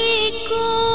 行こう。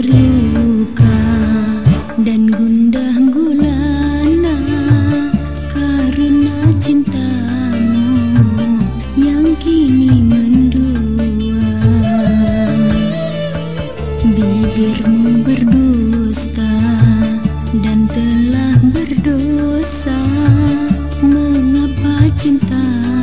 terluka dan gundah gulana karena cintamu yang kini mendua. Bibirmu berdusta dan telah berdosa mengapa cintamu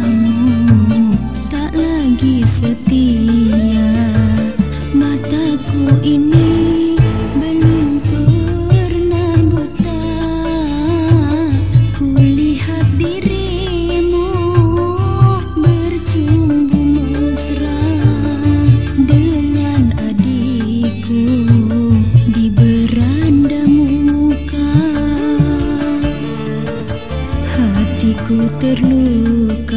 perlukan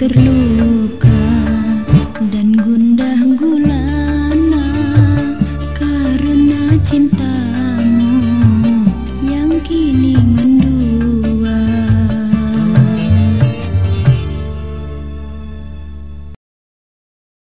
terluka dan gundah gulana karena cinta